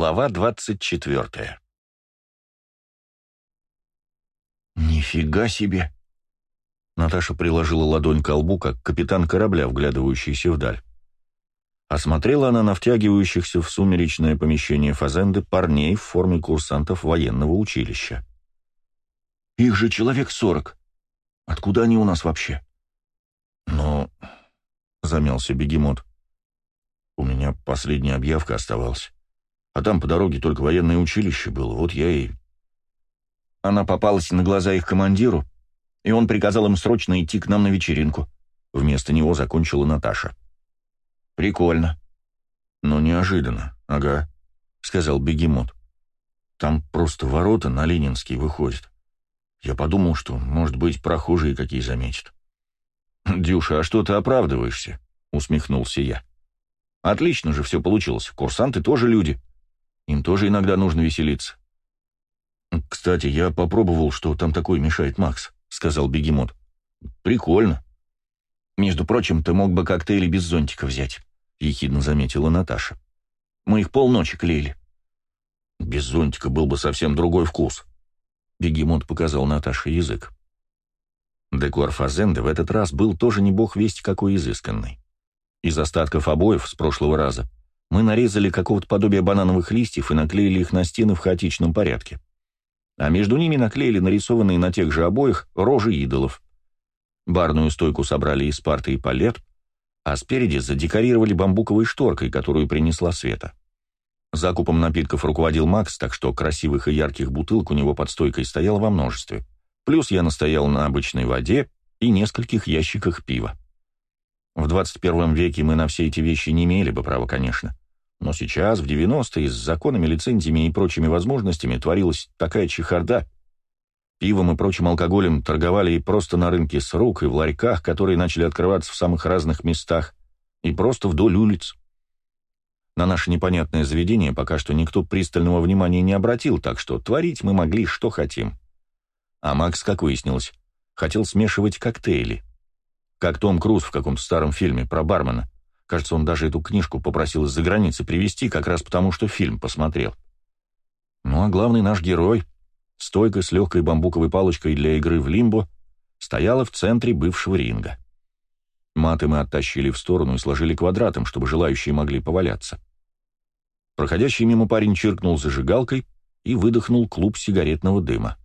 Глава двадцать четвертая. «Нифига себе!» Наташа приложила ладонь к колбу, как капитан корабля, вглядывающийся вдаль. Осмотрела она на втягивающихся в сумеречное помещение фазенды парней в форме курсантов военного училища. «Их же человек сорок. Откуда они у нас вообще?» «Ну...» — замялся бегемот. «У меня последняя объявка оставалась. А там по дороге только военное училище было, вот я и...» Она попалась на глаза их командиру, и он приказал им срочно идти к нам на вечеринку. Вместо него закончила Наташа. «Прикольно». «Но неожиданно, ага», — сказал бегемот. «Там просто ворота на Ленинский выходят. Я подумал, что, может быть, прохожие какие заметят». «Дюша, а что ты оправдываешься?» — усмехнулся я. «Отлично же все получилось. Курсанты тоже люди. Им тоже иногда нужно веселиться». «Кстати, я попробовал, что там такое мешает Макс», — сказал бегемот. «Прикольно». «Между прочим, ты мог бы коктейли без зонтика взять», — ехидно заметила Наташа. «Мы их полночи клеили». «Без зонтика был бы совсем другой вкус», — бегемот показал Наташе язык. Декор Фазенды в этот раз был тоже не бог весть какой изысканный. Из остатков обоев с прошлого раза мы нарезали какого-то подобия банановых листьев и наклеили их на стены в хаотичном порядке а между ними наклеили нарисованные на тех же обоях рожи идолов. Барную стойку собрали из парты и палет, а спереди задекорировали бамбуковой шторкой, которую принесла Света. Закупом напитков руководил Макс, так что красивых и ярких бутылок у него под стойкой стояло во множестве. Плюс я настоял на обычной воде и нескольких ящиках пива. В 21 веке мы на все эти вещи не имели бы права, конечно. Но сейчас, в 90-е, с законами, лицензиями и прочими возможностями творилась такая чехарда. Пивом и прочим алкоголем торговали и просто на рынке с рук, и в ларьках, которые начали открываться в самых разных местах, и просто вдоль улиц. На наше непонятное заведение пока что никто пристального внимания не обратил, так что творить мы могли что хотим. А Макс, как выяснилось, хотел смешивать коктейли. Как Том Круз в каком-то старом фильме про бармена. Кажется, он даже эту книжку попросил из-за границы привезти, как раз потому, что фильм посмотрел. Ну а главный наш герой, стойка с легкой бамбуковой палочкой для игры в лимбо, стояла в центре бывшего ринга. Маты мы оттащили в сторону и сложили квадратом, чтобы желающие могли поваляться. Проходящий мимо парень чиркнул зажигалкой и выдохнул клуб сигаретного дыма.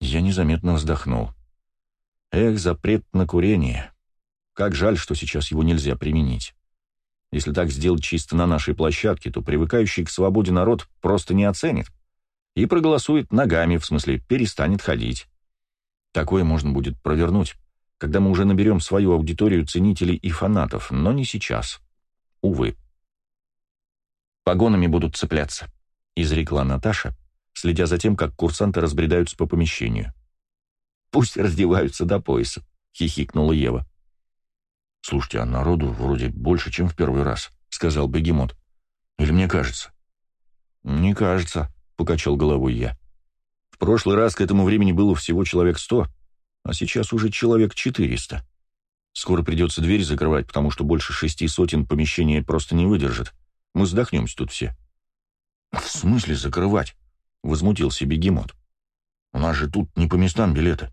Я незаметно вздохнул. Эх, запрет на курение. Как жаль, что сейчас его нельзя применить. Если так сделать чисто на нашей площадке, то привыкающий к свободе народ просто не оценит и проголосует ногами, в смысле перестанет ходить. Такое можно будет провернуть, когда мы уже наберем свою аудиторию ценителей и фанатов, но не сейчас. Увы. «Погонами будут цепляться», — изрекла Наташа, следя за тем, как курсанты разбредаются по помещению. «Пусть раздеваются до пояса», — хихикнула Ева. «Слушайте, а народу вроде больше, чем в первый раз», — сказал бегемот. «Или мне кажется?» «Не кажется», — покачал головой я. «В прошлый раз к этому времени было всего человек сто, а сейчас уже человек четыреста. Скоро придется дверь закрывать, потому что больше шести сотен помещения просто не выдержит. Мы задохнемся тут все». «В смысле закрывать?» — возмутился бегемот. «У нас же тут не по местам билеты.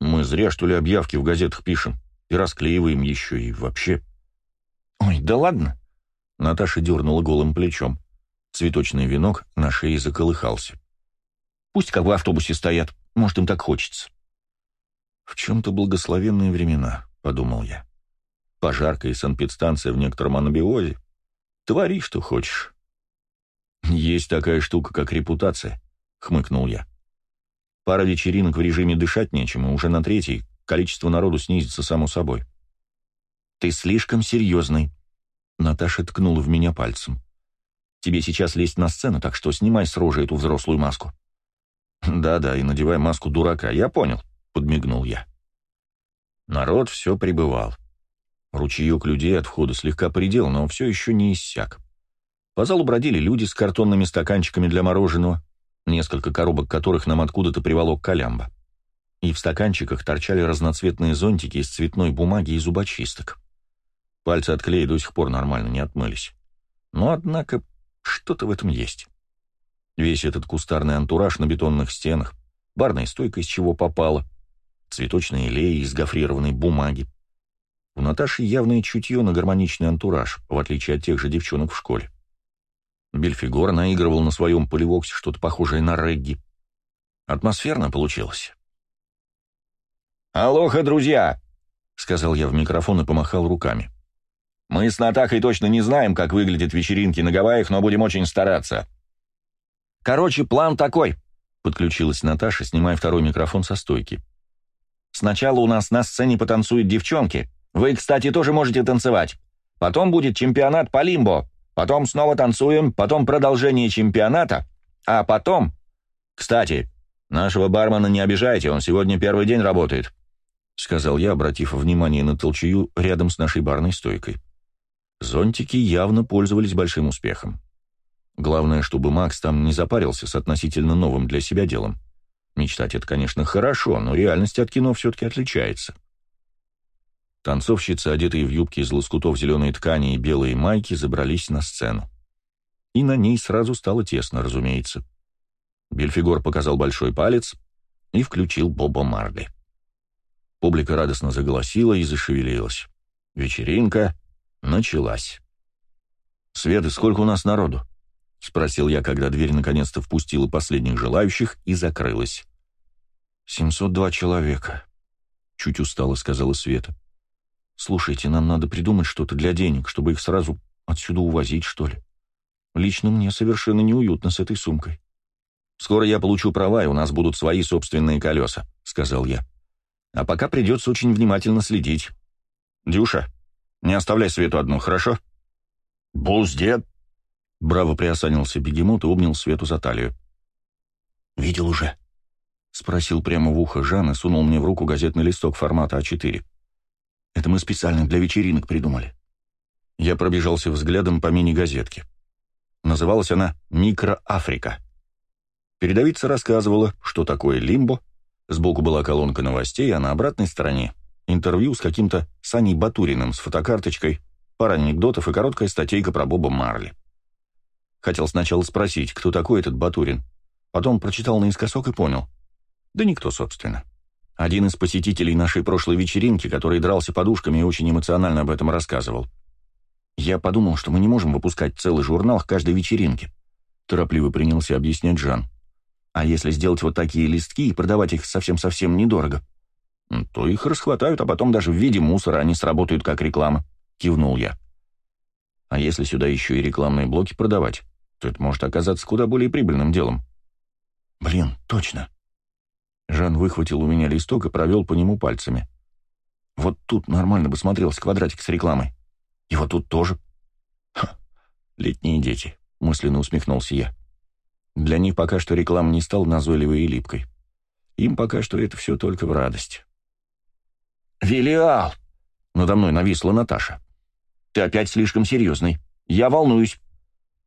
Мы зря, что ли, объявки в газетах пишем и расклеиваем еще, и вообще...» «Ой, да ладно!» Наташа дернула голым плечом. Цветочный венок на шее заколыхался. «Пусть как в автобусе стоят, может, им так хочется». «В чем-то благословенные времена», — подумал я. «Пожарка и санпедстанция в некотором анабиозе. Твори, что хочешь». «Есть такая штука, как репутация», — хмыкнул я. «Пара вечеринок в режиме дышать нечем, и уже на третий количество народу снизится само собой. «Ты слишком серьезный», — Наташа ткнула в меня пальцем. «Тебе сейчас лезть на сцену, так что снимай с рожи эту взрослую маску». «Да-да, и надевай маску дурака, я понял», — подмигнул я. Народ все прибывал. Ручеек людей от входа слегка предел, но все еще не иссяк. По залу бродили люди с картонными стаканчиками для мороженого, несколько коробок которых нам откуда-то приволок Колямба и в стаканчиках торчали разноцветные зонтики из цветной бумаги и зубочисток. Пальцы от клея до сих пор нормально не отмылись. Но, однако, Что-то в этом есть. Весь этот кустарный антураж на бетонных стенах, барная стойка из чего попало, цветочные леи из гофрированной бумаги. У Наташи явное чутье на гармоничный антураж, в отличие от тех же девчонок в школе. Бельфигор наигрывал на своем поливоксе что-то похожее на регги. Атмосферно получилось. «Алоха, друзья!» — сказал я в микрофон и помахал руками. «Мы с Натахой точно не знаем, как выглядят вечеринки на Гавайях, но будем очень стараться». «Короче, план такой», — подключилась Наташа, снимая второй микрофон со стойки. «Сначала у нас на сцене потанцуют девчонки. Вы, кстати, тоже можете танцевать. Потом будет чемпионат по лимбо. Потом снова танцуем, потом продолжение чемпионата. А потом... Кстати, нашего бармена не обижайте, он сегодня первый день работает. — сказал я, обратив внимание на толчую рядом с нашей барной стойкой. Зонтики явно пользовались большим успехом. Главное, чтобы Макс там не запарился с относительно новым для себя делом. Мечтать это, конечно, хорошо, но реальность от кино все-таки отличается. Танцовщицы, одетые в юбки из лоскутов зеленой ткани и белые майки, забрались на сцену. И на ней сразу стало тесно, разумеется. Бельфигор показал большой палец и включил Боба Марли. Публика радостно заголосила и зашевелилась. Вечеринка началась. «Света, сколько у нас народу?» — спросил я, когда дверь наконец-то впустила последних желающих и закрылась. «Семьсот два человека», — чуть устало сказала Света. «Слушайте, нам надо придумать что-то для денег, чтобы их сразу отсюда увозить, что ли. Лично мне совершенно неуютно с этой сумкой». «Скоро я получу права, и у нас будут свои собственные колеса», — сказал я. А пока придется очень внимательно следить. Дюша, не оставляй Свету одну, хорошо? Дед. Браво приосанился бегемот и обнял Свету за талию. «Видел уже?» — спросил прямо в ухо Жан и сунул мне в руку газетный листок формата А4. «Это мы специально для вечеринок придумали». Я пробежался взглядом по мини-газетке. Называлась она «Микроафрика». Передовица рассказывала, что такое лимбо, Сбоку была колонка новостей, а на обратной стороне — интервью с каким-то Саней Батуриным с фотокарточкой, пара анекдотов и короткая статейка про Боба Марли. Хотел сначала спросить, кто такой этот Батурин. Потом прочитал наискосок и понял. Да никто, собственно. Один из посетителей нашей прошлой вечеринки, который дрался подушками и очень эмоционально об этом рассказывал. Я подумал, что мы не можем выпускать целый журнал к каждой вечеринке. Торопливо принялся объяснять Жан. А если сделать вот такие листки и продавать их совсем-совсем недорого, то их расхватают, а потом даже в виде мусора они сработают как реклама», — кивнул я. «А если сюда еще и рекламные блоки продавать, то это может оказаться куда более прибыльным делом». «Блин, точно». Жан выхватил у меня листок и провел по нему пальцами. «Вот тут нормально бы смотрелся квадратик с рекламой. И вот тут тоже». Ха, летние дети», — мысленно усмехнулся я. Для них пока что реклама не стала назойливой и липкой. Им пока что это все только в радость. «Велиал!» — надо мной нависла Наташа. «Ты опять слишком серьезный. Я волнуюсь».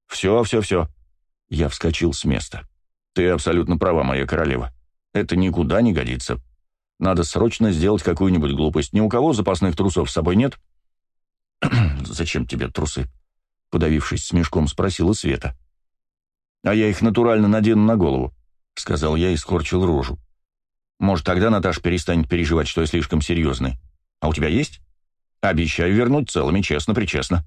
«Все, все, все». Я вскочил с места. «Ты абсолютно права, моя королева. Это никуда не годится. Надо срочно сделать какую-нибудь глупость. Ни у кого запасных трусов с собой нет?» «Зачем тебе трусы?» — подавившись смешком, спросила Света. «А я их натурально надену на голову», — сказал я и скорчил рожу. «Может, тогда Наташа перестанет переживать, что я слишком серьезный. А у тебя есть?» «Обещаю вернуть целыми, честно-причестно».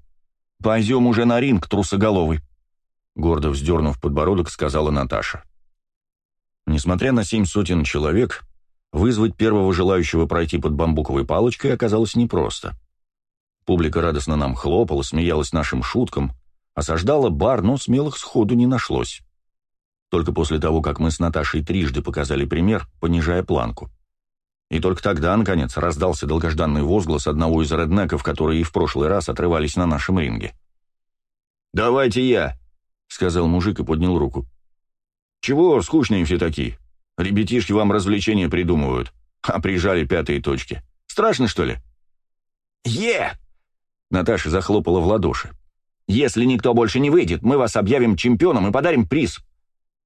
«Пойдем уже на ринг, трусоголовый», — гордо вздернув подбородок, сказала Наташа. Несмотря на семь сотен человек, вызвать первого желающего пройти под бамбуковой палочкой оказалось непросто. Публика радостно нам хлопала, смеялась нашим шуткам, Осаждала бар, но смелых сходу не нашлось. Только после того, как мы с Наташей трижды показали пример, понижая планку. И только тогда, наконец, раздался долгожданный возглас одного из реднеков, которые и в прошлый раз отрывались на нашем ринге. «Давайте я», — сказал мужик и поднял руку. «Чего скучные все такие? Ребятишки вам развлечения придумывают, а прижали пятые точки. Страшно, что ли?» «Е!» Наташа захлопала в ладоши. Если никто больше не выйдет, мы вас объявим чемпионом и подарим приз».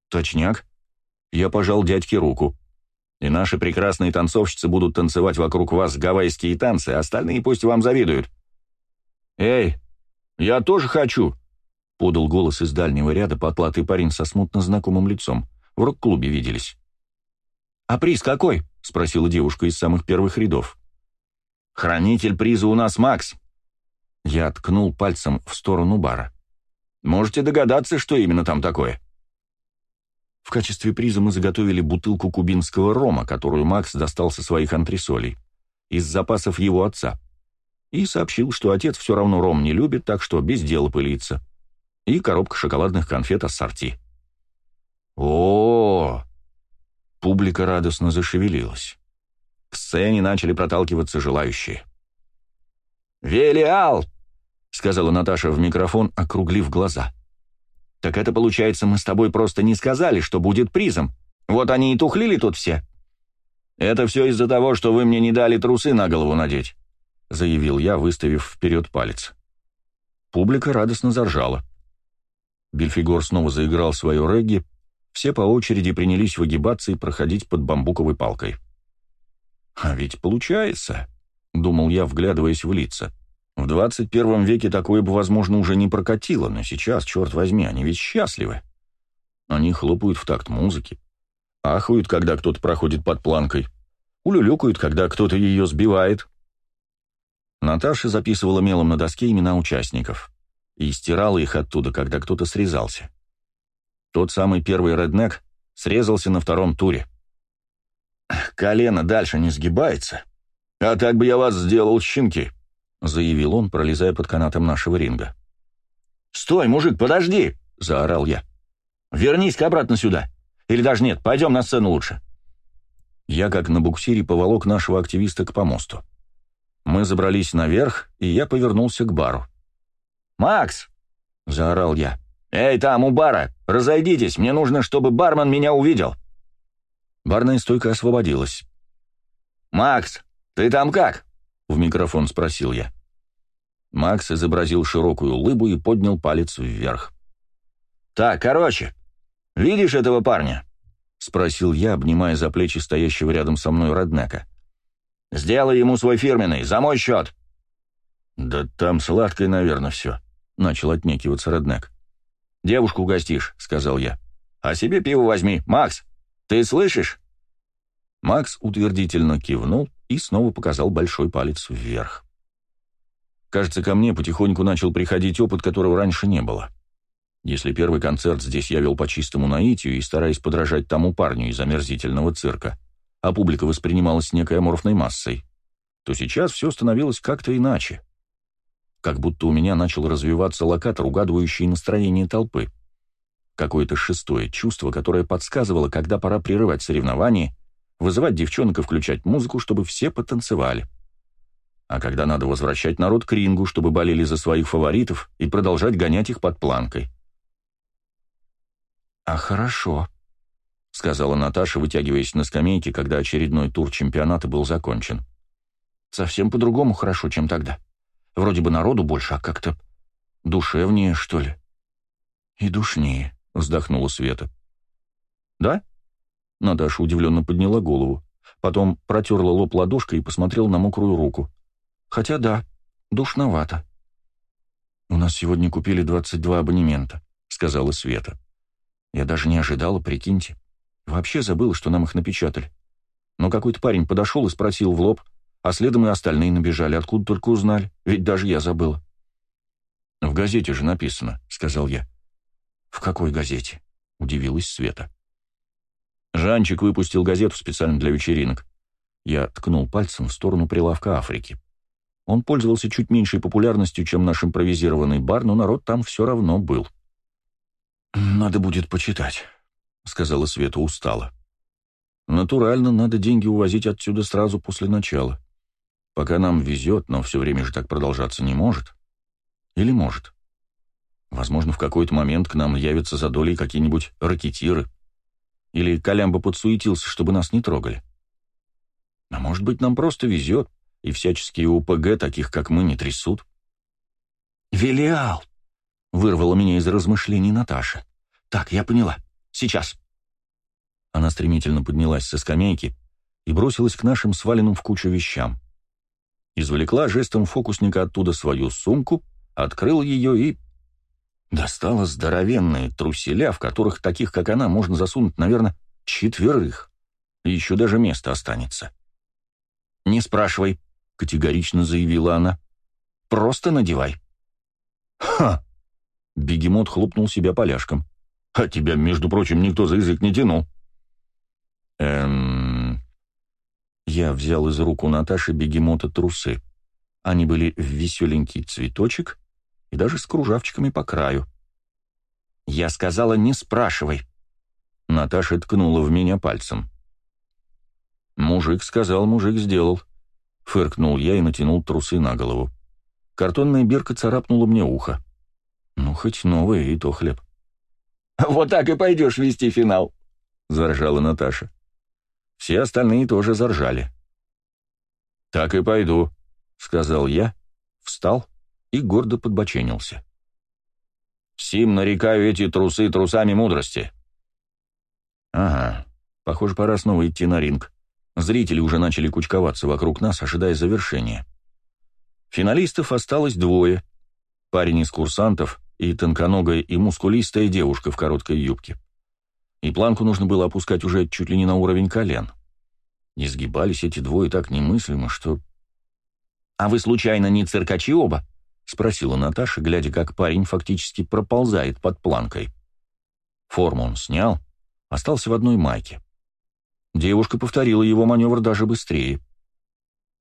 «Точняк». Я пожал дядьке руку. «И наши прекрасные танцовщицы будут танцевать вокруг вас гавайские танцы, а остальные пусть вам завидуют». «Эй, я тоже хочу!» Подал голос из дальнего ряда потлатый парень со смутно знакомым лицом. В рок-клубе виделись. «А приз какой?» — спросила девушка из самых первых рядов. «Хранитель приза у нас Макс». Я ткнул пальцем в сторону бара. «Можете догадаться, что именно там такое?» В качестве приза мы заготовили бутылку кубинского рома, которую Макс достал со своих антресолей, из запасов его отца, и сообщил, что отец все равно ром не любит, так что без дела пылится и коробка шоколадных конфет ассорти. О, -о, -о, Публика радостно зашевелилась. К сцене начали проталкиваться желающие. «Велиал!» — сказала Наташа в микрофон, округлив глаза. «Так это, получается, мы с тобой просто не сказали, что будет призом. Вот они и тухлили тут все». «Это все из-за того, что вы мне не дали трусы на голову надеть», — заявил я, выставив вперед палец. Публика радостно заржала. Бельфигор снова заиграл свое регги, все по очереди принялись выгибаться и проходить под бамбуковой палкой. «А ведь получается», — думал я, вглядываясь в лица. «В 21 веке такое бы, возможно, уже не прокатило, но сейчас, черт возьми, они ведь счастливы. Они хлопают в такт музыки, ахают, когда кто-то проходит под планкой, улюлюкают, когда кто-то ее сбивает». Наташа записывала мелом на доске имена участников и стирала их оттуда, когда кто-то срезался. Тот самый первый реднек срезался на втором туре. «Колено дальше не сгибается. А так бы я вас сделал, щенки», — заявил он, пролезая под канатом нашего ринга. «Стой, мужик, подожди!» — заорал я. «Вернись-ка обратно сюда. Или даже нет, пойдем на сцену лучше». Я, как на буксире, поволок нашего активиста к помосту. Мы забрались наверх, и я повернулся к бару. «Макс!» — заорал я. «Эй, там, у бара! Разойдитесь, мне нужно, чтобы бармен меня увидел!» Барная стойка освободилась. «Макс, ты там как?» — в микрофон спросил я. Макс изобразил широкую улыбу и поднял палец вверх. «Так, короче, видишь этого парня?» — спросил я, обнимая за плечи стоящего рядом со мной Роднека. «Сделай ему свой фирменный, за мой счет!» «Да там сладкое, наверное, все», начал отнекиваться Реднек. «Девушку угостишь», — сказал я. «А себе пиво возьми. Макс, ты слышишь?» Макс утвердительно кивнул и снова показал большой палец вверх. Кажется, ко мне потихоньку начал приходить опыт, которого раньше не было. Если первый концерт здесь я вел по чистому наитию и стараясь подражать тому парню из омерзительного цирка, а публика воспринималась некой аморфной массой, то сейчас все становилось как-то иначе как будто у меня начал развиваться локатор, угадывающий настроение толпы. Какое-то шестое чувство, которое подсказывало, когда пора прерывать соревнования, вызывать девчонок и включать музыку, чтобы все потанцевали. А когда надо возвращать народ к рингу, чтобы болели за своих фаворитов и продолжать гонять их под планкой. «А хорошо», — сказала Наташа, вытягиваясь на скамейке, когда очередной тур чемпионата был закончен. «Совсем по-другому хорошо, чем тогда». Вроде бы народу больше, а как-то душевнее, что ли. И душнее, вздохнула Света. Да? Наташа удивленно подняла голову. Потом протерла лоб ладошкой и посмотрела на мокрую руку. Хотя да, душновато. «У нас сегодня купили 22 абонемента», — сказала Света. «Я даже не ожидала, прикиньте. Вообще забыла, что нам их напечатали. Но какой-то парень подошел и спросил в лоб, а следом и остальные набежали, откуда только узнали, ведь даже я забыла. «В газете же написано», — сказал я. «В какой газете?» — удивилась Света. Жанчик выпустил газету специально для вечеринок. Я ткнул пальцем в сторону прилавка Африки. Он пользовался чуть меньшей популярностью, чем наш импровизированный бар, но народ там все равно был. «Надо будет почитать», — сказала Света устало. «Натурально, надо деньги увозить отсюда сразу после начала. Пока нам везет, но все время же так продолжаться не может. Или может. Возможно, в какой-то момент к нам явятся за долей какие-нибудь ракетиры. Или Колямба подсуетился, чтобы нас не трогали. А может быть, нам просто везет, и всяческие УПГ, таких как мы, не трясут. «Велиал!» — вырвала меня из размышлений Наташа. «Так, я поняла. Сейчас». Она стремительно поднялась со скамейки и бросилась к нашим сваленным в кучу вещам извлекла жестом фокусника оттуда свою сумку, открыл ее и... Достала здоровенные труселя, в которых таких, как она, можно засунуть, наверное, четверых. И еще даже место останется. «Не спрашивай», — категорично заявила она. «Просто надевай». «Ха!» — бегемот хлопнул себя поляшком. «А тебя, между прочим, никто за язык не тянул». «Эм...» Я взял из рук у Наташи бегемота трусы. Они были в веселенький цветочек и даже с кружавчиками по краю. Я сказала, не спрашивай. Наташа ткнула в меня пальцем. Мужик сказал, мужик сделал. Фыркнул я и натянул трусы на голову. Картонная бирка царапнула мне ухо. Ну, хоть новое, и то хлеб. «Вот так и пойдешь вести финал», — заржала Наташа. Все остальные тоже заржали. «Так и пойду», — сказал я, встал и гордо подбоченился. «Сим нарекаю эти трусы трусами мудрости». «Ага, похоже, пора снова идти на ринг. Зрители уже начали кучковаться вокруг нас, ожидая завершения. Финалистов осталось двое. Парень из курсантов и тонконогая и мускулистая девушка в короткой юбке. И планку нужно было опускать уже чуть ли не на уровень колен. Изгибались эти двое так немыслимо, что... «А вы, случайно, не циркачи оба?» — спросила Наташа, глядя, как парень фактически проползает под планкой. Форму он снял, остался в одной майке. Девушка повторила его маневр даже быстрее.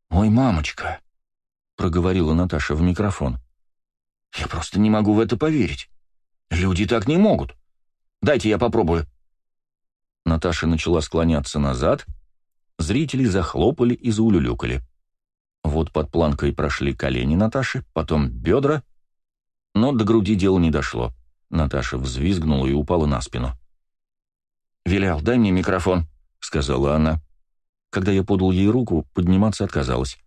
«Ой, мамочка!» — проговорила Наташа в микрофон. «Я просто не могу в это поверить. Люди так не могут. Дайте я попробую». Наташа начала склоняться назад, зрители захлопали и заулюлюкали. Вот под планкой прошли колени Наташи, потом бедра. Но до груди дело не дошло. Наташа взвизгнула и упала на спину. «Вилял, дай мне микрофон», — сказала она. Когда я подал ей руку, подниматься отказалась.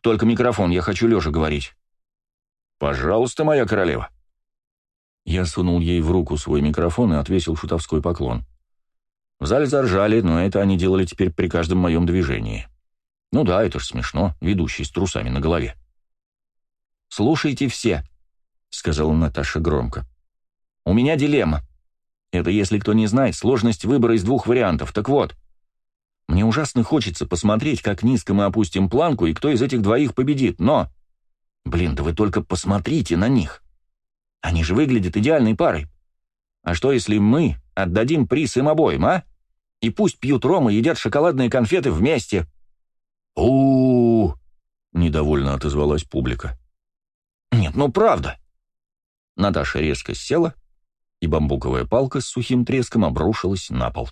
«Только микрофон, я хочу лежа говорить». «Пожалуйста, моя королева». Я сунул ей в руку свой микрофон и отвесил шутовской поклон. В зале заржали, но это они делали теперь при каждом моем движении. Ну да, это ж смешно, ведущий с трусами на голове. «Слушайте все», — сказала Наташа громко. «У меня дилемма. Это, если кто не знает, сложность выбора из двух вариантов. Так вот, мне ужасно хочется посмотреть, как низко мы опустим планку и кто из этих двоих победит, но... Блин, да вы только посмотрите на них. Они же выглядят идеальной парой. А что, если мы отдадим приз им обоим, а? И пусть пьют ром и едят шоколадные конфеты вместе у, недовольно отозвалась публика. «Нет, ну правда!» Наташа резко села, и бамбуковая палка с сухим треском обрушилась на пол.